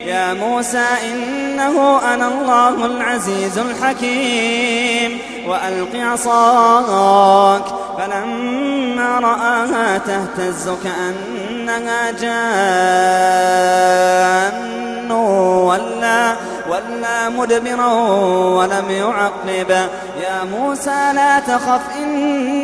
يا موسى إنه أنا الله العزيز الحكيم. وألق عصاك فلما رآها تهتز كأنها جان. ولا ولا مدبرا ولم يعقب. يا موسى لا تخف إني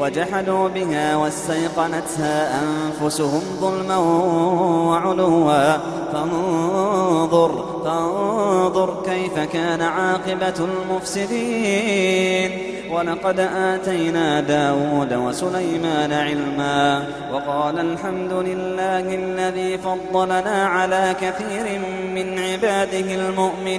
وجحدوا بها واستيقنتها أنفسهم ظلما وعلوا. فانظر فانظر كيف كان عاقبة المفسدين. ولقد آتينا داود وسليمان علما. وقال الحمد لله الذي فضلنا على كثير من عباده المؤمنين.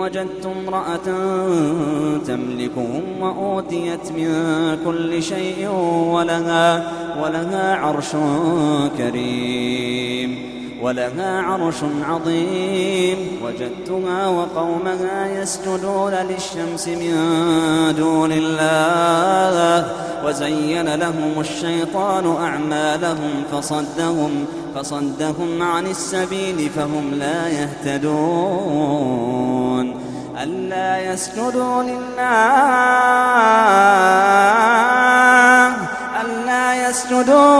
وجدت امرأة تملكهم وأوتيت من كل شيء ولها, ولها عرش كريم. ولها عرش عظيم. وجدتها وقومها يسجدون للشمس من دون الله. وزين لهم الشيطان أعمالهم فصدهم فصدهم عن السبيل فهم لا يهتدون. ألا يسجدوا لله. ألا يسجدوا